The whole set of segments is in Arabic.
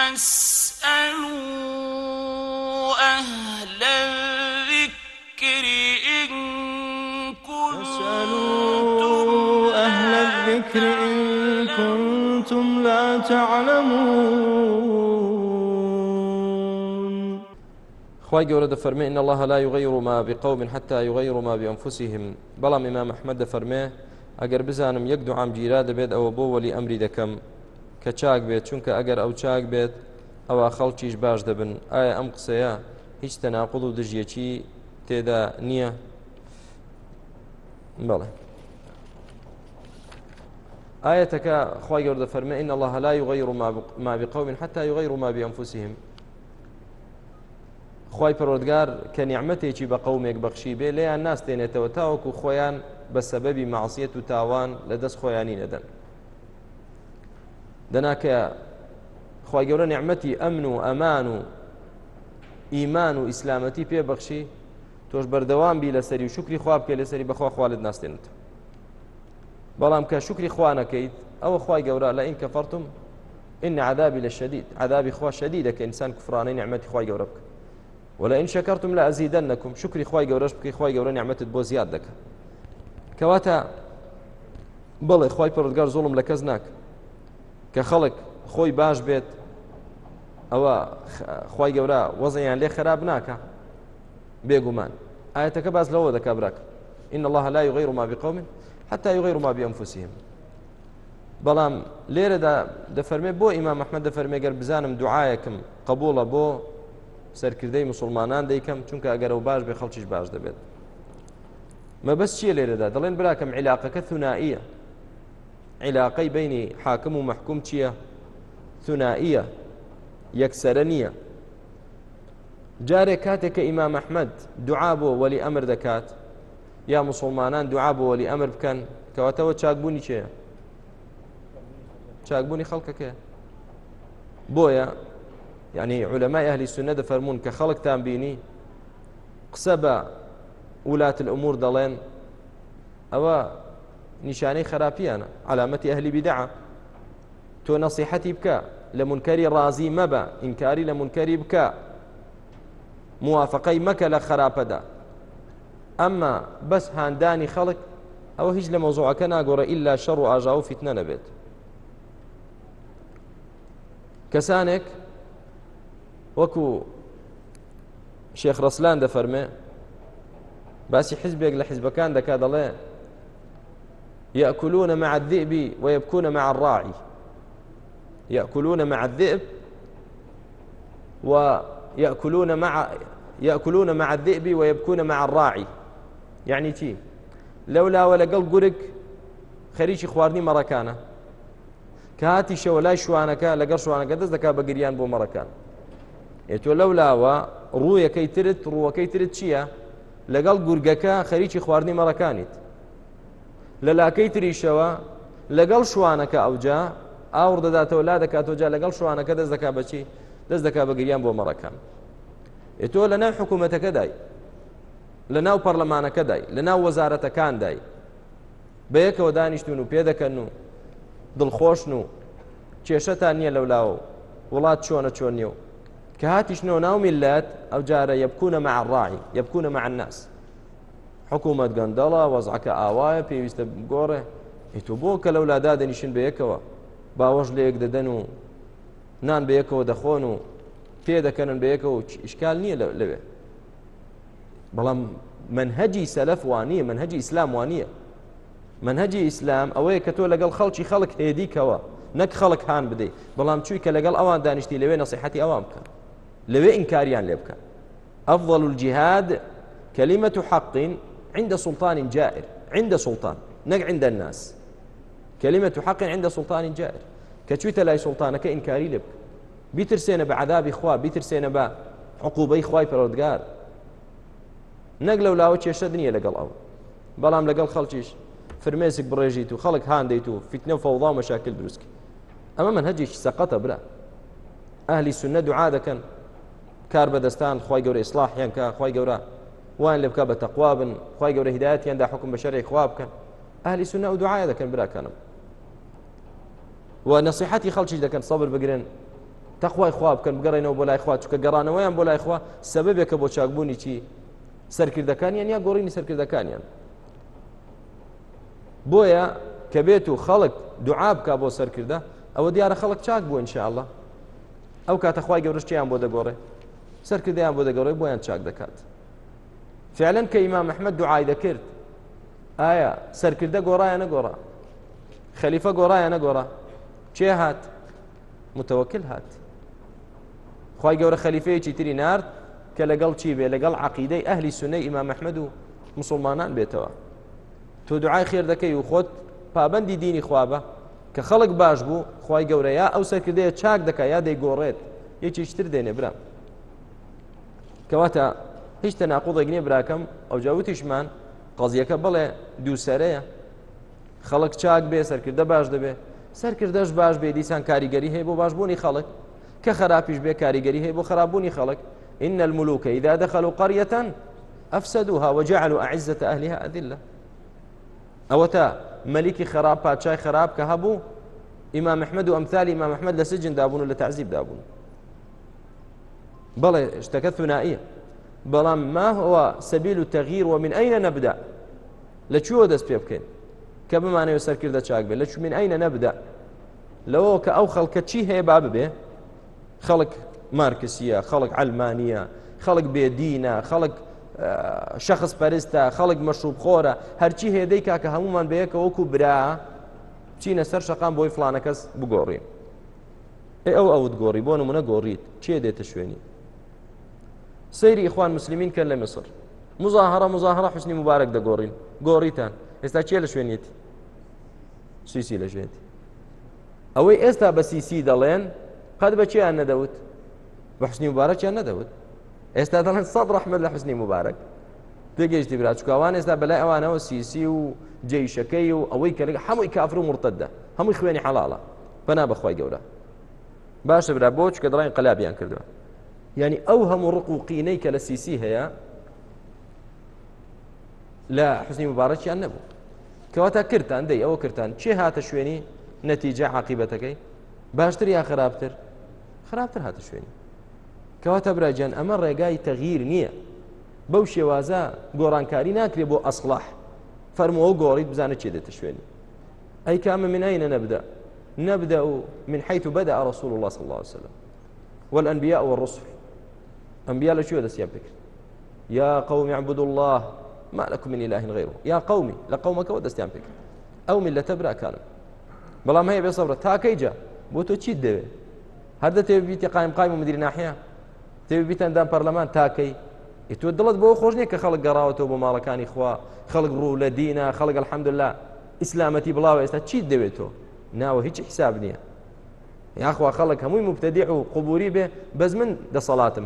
فاسألوا أهل الذكر إن كنتم أهل الذكر إن كنتم لا تعلمون. خی گەورە دەفەرمێ إن الله لا يغير ما بقوم حتى يغيروا ما بأنفسهم. بەڵام ئمام محمد دەفەرمێ ئەگەر بزانم یەک دوعام گیرا دەبێت ئەوە بۆ وەلی ئەمری دەکەم. کە چاک بێت چونکە ئەگەر ئەو چاک بێت ئەوە خەڵکیش باش دەبن. ئایا ئەم قسەیە هیچ تەناقڵ و دژیەکی تێدا نییە؟ بەڵێ. آيتك خواهي قرد فرمى إن الله لا يغير ما بق- ما بقوم حتى يغيروا ما بأنفسهم. خی پەرۆردگار کە نیعممەتێکی بە قومێک بەخشی بێ لێیان ناستێنێتەوە تاوەکو خۆیان بە سەبەبی معسیەت و تاوان لە دەست خۆیانی نەدەن. دەناکە خی گەورە نیعممەتی ئەمن و ئەمان و ئیمان و ئیسلامەتی پێبەخشی تۆش بەردەوام بی لەسەری و شکری خواب بکە لەسەری بەخوا خوالت ناستێنێت بەڵام کە شکری خوانەکەیت ئەوە خی گەورە کەفەرتم إن عذابي للشديد عذابي خوا شديد كإنسان كفراني نعمتي خواي جوربك ولئن شكرتم لأزيدنكم شوکری خوای گەورەش بکەی خوای گەورە نیعمەتی بۆ زیاد دەکا کەواتە بڵێ خی کەس ناک. خەڵک خۆی باش بێت ئەوە خی گەورە وەزیان لێ خراپ ناکە. بێگومان. ئاەتەکە باز لەوە دەکا براک. إن الله لا يغير ما بقوم حتى يغيروا ما بأنفسهم. بەڵام لێرەدا دەفەرمێ بۆ ئیمام مححمد دەفەرمێ گەر بزانم دوعاەکەم قبولە بۆ سەرکردەی مسلمانان دەیکەم چونکە ئەگەر ئەو باش بێ خەڵکیش باش دەبێت. مەبەست چییە لێرەدا؟ دەڵێن براکەم عیلاقەکە ثنائیە. عیلاقەی بینی حاکم و محکوم چییە ثنائیە یەکسرە نییە جارێک کاتێک کە ئیمام ئەحمد دوعا بۆ وەلی ئەمر دەکات یا مسلمانان دوعا بۆ وەلی ئەمر بکەن کەواتەوە چاکبوونی چێە چاکبوونی خەڵکەکە بۆیە یعنی علەمای ئەهلی وولات الأمور دەڵێن ئەوە نیشانەی خراپیانە علامەتی ئەهلی بیدعە تۆ نەسیحەتی بکە لە منکەری ڕازی مەبە ئینکاری لە منکەری بکە موافقەی مەکە لە خراپەدا ئەمما بەس هاندانی خەڵک ئەوە هیچ لە مۆزوعەکە ناگۆڕە ئللا شەڕ و ئاژا و فیتنە نەبێت کەسانێک وەکو لە حزبەکان دەکا دەڵێ يأكلون مع الذئب ويبكون مع الراعي. يأكلون مع الذئب ويأكلون مع يأكلون مع الذئب ويبكون مع الراعي. يعني تي لولا و لەگەڵ گورگ خەریکی خواردنی مەڕەکانە کە هاتی شەوە لای شوانەکە لەگەڵ شوانەکە دەست دەکا گریان بۆ مەڕەکان تۆ لەو لاوە ڕوویەکەی ترت ڕووەکەی ترت چییە؟ لەگەڵ گورگەکە خەریکی خواردنی مەڕەکانیت لە لاکەی تریشەوە لەگەڵ شوانەکە ئەوجا ئاور دەداتەوە لا دەکاتەوە جا لەگەڵ شوانەکە دەست دەکا بەچی دەست دەکا بە گریان بۆ مەڕەکان. تۆ لە ناو حکوومەتەکە دای لە ناو پەرلەمانەکە دای لە ناو وەزارەتەکان دای بە یەکەوە دانیشتون و پێ دەکەن و دڵخۆشن و کێشەتان نییە لەولاوە وڵات چۆنە چۆن نیە و. کە هاتیشنەوە ناو میلات ئەو جارە يبكون مع الراعي يبكون مع الناس. حکوومەت گەندەڵە وەزعکە ئاوایە پێویستە گۆڕێ هیتو بۆ کە لەولا دادەنیشن بە یەکەوە باوەش لە یەک دەدەن و نان بە یەکەوە دەخۆن و پێ دەکەنن بە یەکەوە ئیشکال نییە لەوێ بەڵام منهجی سەلف وانە منهجی ئیسلام وانە منهجی ئیسلام ئەوەیە کە تۆ لەگەڵ خەڵکی خەڵک هێدیکەوە نەک خەڵک هاان بدەیت بەڵام چووی کە لەگەڵ ئەوان دانیشتی لەوێ نصیحەتی ئەوان بکە لەوێ ئینکاریان لێ بکە أفضل الجهاد كلمة حق. عند سلطان جائر. عند سلطان. نق عند الناس. كلمة حق عند سلطان جائر. كتشويت لاي سلطانك إنكاري لب بيترسينا بعذاب إخوة بيترسينا بعقوبة إخوة پروردگار نەک لەو لاوە کێشە دنیە لەگەڵ ئەو بەڵام لەگەڵ خەڵکیش فرمێسک بڕێژیت و خەڵک هاندەیت و فیتنە من هەجێکی سەقەتە برا ئەهلی سنە دوعا دەکەن کار بەدەستان خی گەورە ئیسلاحیان کە خی گەورە وان لێ بکە بە تەقوا بن خی گەورە هدایەتیاندا حکم بە شەرێک خوا بکەن ئەهلی سنە و دوعاە دەکەن براکانم و نصیحەتی خەڵکیش دەکەن سەبر بگرن تەخوای خوا بکەن بگەڕێنەوە بۆ لای خوا چکە گەڕانەوەیان بۆ لای خوا سەبەبێکە بۆ چاکبوونی چی سەرکردەکانیان یا گۆڕینی سەرکردەکانیان بۆیە کە بێت و خەڵک دوعا بکە بۆ سەرکردە ئەوە دیارە خەڵک چاک بوو انشاءله ئەو کاتەخوای گەورشتیان بۆ دەگۆڕێ سەرکردیان بۆ دەگەڕێ بۆیان چاک دەکات فعلەن کە ئیمام مححمد دوعای دەکرد. ئایا سەرکردە گۆڕایە نەگۆڕا خەلیفە گۆڕایە نەگۆڕا چێ هات؟ متوکل هات. خی گەورە خەلیفەیەکی تری نرد کە لەگەڵ چی بێ؟ لەگەڵ عقیدەی ئەهلی سنەی ئیمام مححمد و مسلمانان بێتەوە. تۆ دوعای خێر دەکەی و خۆت پابندی دینی خوابە کە خەڵک باش بوو خی گەورەیە ئەو سەرکردەیە چاک دەکە یا دەیگۆڕێت یەکیشتر دێنێ برام. کەواتە هیچ تەناقۆڵێک نییە براکەم ئەو جاوتیشمان قەزیەکە بڵێ دووسەرەیە خەڵک چاک بێ سەرکردە باش دەبێ. سەرکردەش باش بێ دیسان کاریگەری هەیە بۆ باشبوونی خەڵک. کە خراپیش بێ کاریگەری هەیە بۆ خراببوونی خەڵک. إن الملوك إذا دخلوا قرية أفسدوها وجعلوا أعزة أهلها أذلة. أو تا ملكي خراب باتشاي خراب كهبو إمام أحمد وأمثال إمام أحمد لسجن دابون ولا تعذيب دابون بلى اشتكت ثنائية بلى ما هو سبيل التغيير ومن أين نبدأ لشو دەست پێ بکەین؟ کە بمانەوە سەرکردە چاک بێت لە من ئەینە نەبدا؟ لەوە کە ئەو خەڵکە چی هەیە با ببێ؟ خەڵک مارکسیە خەڵک ئەلمانە خەڵک بێدینە خەڵک شخص پەرستە خەڵک مەشوب خۆرە هەرچی هێدەی کاکە هەمومان بەیەکە وەکو برا چینە سەر شقام بۆی فلانە کەس بگۆڕین ئەو ئەوت گۆڕی بۆ نمونە گۆڕیت. چێ دێتە شوێنی؟ سەیری ئیخوان مسلمین کە لە مصر مزاهرە مزاهرە حسنی مبارەك دەگۆڕین گۆڕیتان ئێستا چێ لە شوێنیت سویسی لە ژێتی ئەوەی ئێستا بە سیسی دەڵێن قەت بەچیان نەدەوت بە حسنی مبارەکیان نەدەوت ئێستا دەڵێن سەد ڕحمد لە حسنی مبارەك تێگەشتی برا چکاوان ئێستا بەلای ئەوانەوە سیسی و جێیشەکەی و ئەوەی کە هەمووی کافر و مرتدە هەمووی خوێنی حەڵاڵە بەنا بەخوای گەورە. باشە برا بۆ چکە دەڵێن قەلابیان ینی ئەو هەموو ڕق و قینەی کە لە سیسی هەیە لە حزنی مبارەکیان نەبوو کەواتە کردان دەی ئەوە کردان چێ هاتە شوێنی نەتیجە عقیبەتەکەی باشتر یا خراپتر خراپتر هاتە شوێنی کەواتە براجان ئەمە ڕێگای تەغیر نییە. بەو شێوازە گۆڕانکاری ناکرێت بۆ ئەسڵح فەرمەوە گۆڕیت بزانە چێ دێتە شوێنی. ئەی کامە من ئەینە نەبدا نبدأ من حيث بدأ رسول الله صلى الله عليه وسلم. والأنبياء والرسل. أنبياء لشو هذا سياب بكر يا قوم اعبدوا الله ما لكم من إله غيره. يا قومي لقومك ودستيان بك أو من لتبرأ كان بلا ما هي بصبرة تاكي جا؟ بوتو تشيد دبي هذا تبي بيتي قائم قائم مدير ناحية تبي بيتي اندام برلمان تاكي يتودلت بو خوشني كخلق قراوته بمالكاني إخوة خلق رو لدينا خلق الحمد لله إسلامتي بلاوة استا تشيد دبيتو ناوە هیچ حساب نییە. یاخوا خەڵک هەمووی مبتدی و قوبوری بێ بەز من دەسەڵاتم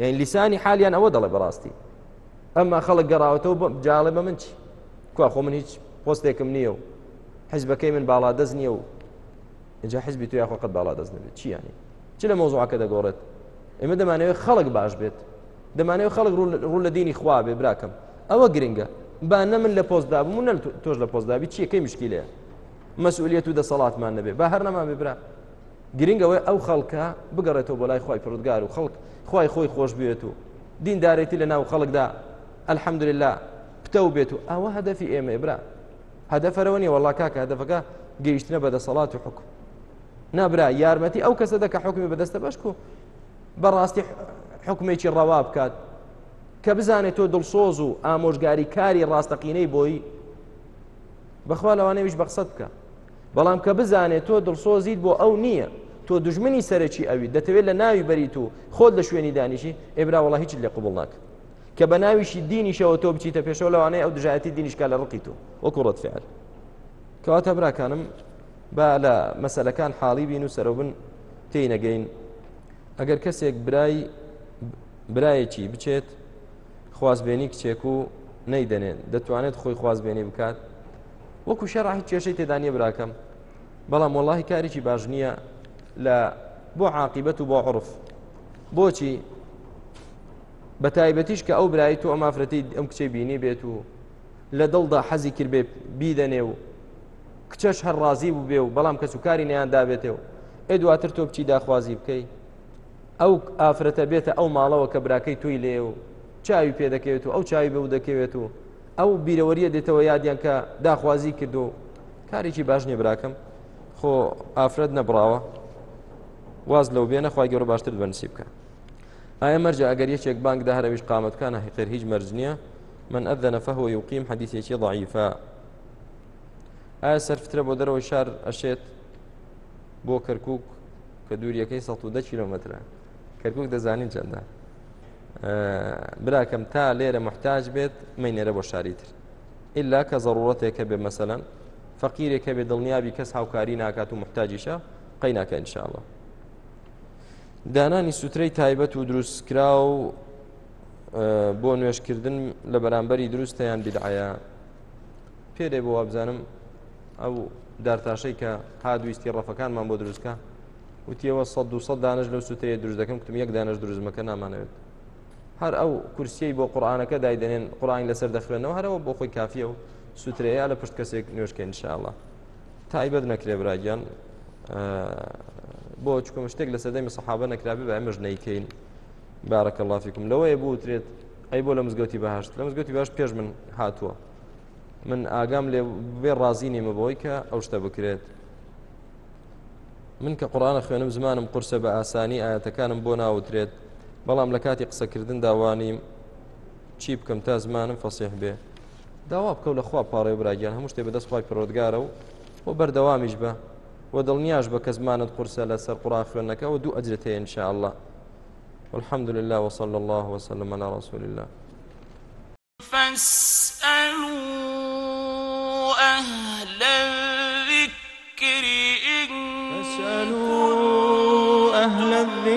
یعنی لیسانی حالیان ئەوە دەڵێ بەڕاستی ئەمما خەڵک گەڕاوەتەوە جاڵێ بە من چی کو خۆ من هیچ پۆستێکم نییە و حزبەکەی من باڵا دەست نییە و اینجا حزبی تو یاخۆ قەت باڵا دەست نبێت چیانی چ لە مۆزوعکە دەگۆڕێت ئێمە دەمانەوێت خەڵک باش بێت دەمانەوێت خەڵک ڕوو لە دینی خوا بێ براکەم ئەوە گرنگە با نە من لە پۆستدا بوو نە تۆش لە پۆستدابی چیەکەی مشکلەیە مەسئولیت و دەسەڵاتمان نەبێ با هەر نەمان ببرا گرنگەوەی ئەو خەڵکە بگەڕێتەوە بۆ لای خی پرودگار و خەڵک خی خۆی خۆش بێت و دیندارێتی لە ناو خەڵکدا الحەمدلله پتە و بێت و ئەوە هەدەفی ئێمە برا. هەدەفەرەوە نیە وڵا کاکە هەدەفەکە گەیشتنە بە دەسەڵات و حکم. نابرا یارمەتی ئەو کەسە دەکە حکمی بەدەستە بەشک و بەڕاستی حکمێکی ڕەوا بکات کە بزانێت تۆ دڵسۆز و ئامۆژگاری کاری ڕاستەقینەی بۆی بەخوا لەوانەیەویش بەقسەت بکە. بەڵام کە بزانێت تۆ دڵسۆزیت بۆ ئەو نییە. تۆ دژمنی سەرەکی ئەوی دەتەوێت لە ناوی بەریت و خۆت لە شوێنی دانیشی ئێبرا وڵە هیچ لێ قوبڵ ناکە. کە بە ناویشی دینیشەوە تۆ بچیتە پێشەوە لەوانەیە ئەو دژایەتی دینیشکا لە ڕقی تۆ وەکو ڕەت فعل. کەواتە براکانم با لە مەسلەکان حاڵی بین و سەرەوبن تێی نەگەین. ئەگەر کەسێک برای برایەکی بچێت خوازبێنی کچێک و نەیدەنێن دەتوانێت خۆی خوازبێنی بکات؟ وەکو شەڕ هیچ کێشەی تێدانیە براکەم. بەڵام وڵی کارێکی باش نییە لە بۆ عاقبەت و بۆ عرف. بۆچی بە تایبەتیش کە ئەو برایی تو ئەمافرەتی ئەم کچێ بینی بێت و لە دڵدا حەزی کرد بێ بیدەنێ و کچەش هەر ڕازی بوو بێ و بەڵام کەس و کاری نیان دابێتێ و ئێ دواتر تۆ بچی داخوازی بکەی. ئەو ئافرەتە بێتە ئەو ماڵەوە کە براکەی توی لێ و چاوی پێ دەکەوێت و ئەو چاوی بەو دەکەوێت و ئەو بیرەوەریە دێتەوە یادیان کە داخوازی کردو کارێکی باش نیە براکەم خۆ ئافرەت نەبراوە واز لەو بێنە خخوای گەۆرە باشتر بەنسی بکە ئایا مەرجە ئەگەر یەکێک بانک دا هەرویش قامەتکانە حقیر هیچ مەرج نییە من ئەذەنە فەهۆ یوقیم حەدیثێکی ضعیفە ئایا سەرفترە بۆ دەرەوەی شار ئەشێت بۆ کەرکک کە دووریەکەی 110 کیلومترە کەرکک دەزانین چەندە براکەم تا لێرە محتاج بێت مینێرە بۆ شاریتر. ئیللا کە ضرورەتێکە بێ مەسەەن فەقیرێکە بێ دڵنیابی کەس هاوکاری ناکات و محتاجیشە قەی ناکە إن شاء الله دانانی سوترەی تایبەت و دروستکرا و بۆ نوێشکردن لە بەرامبەری دروستیان بیدعە پێدێ بۆ وابزانم ئەو دارتاشەی کە هادوویستی ڕەفەکانمان بۆ دروستکە وتیەوە سە دو سە دانش لەو سوتەیە دروست دەکەم کتم یەک دانش دروستمەکە نامانەوێت. هەر ئەو کورسیەی بۆ قورآانەکە دایدێنێن قڕان لەسەر دەخوێنەوە هەرەوە بۆ خۆی کافیە و سوترەیە لە پشت کەسێک نوێشکە إن شاء الله تایبەت نەکرێ براگیان. بۆ چکم شتێک لە سەدەمی سەحابە نەکرابی بە ئەمەش نەیکەین. بارەکە لافیکم لەوەیە بوترێت ئەی بۆ لە مزگەوتی بەهشت. لە مزگەوتی باش پێش من هاتووە. من ئاگام لێ بێ ڕازی نیمە بۆی کە ئەو شتە بکرێت. من کە قڕانە خوێنم زمانم قورسە بە ئاسانی ئاەتەکانم بۆ ناوترێت. بەڵام لە کاتی قسەکردن داوانیم چی بکەم تا زمانم فەسیح بێ. داوا بکەو لە خوا پاڕێ براگیان هەموو شتێ بەدەست خخوای پرۆدگارە و بۆ بەردەوامیش بە. و دڵنیاش بە کە زمانت لەسەر قڕا خوێنەکە و دوو ئەجرێت هەیە إن شاء الله والحمد لله وصلى الله وسلم على رسول الله. فاسألوا أهل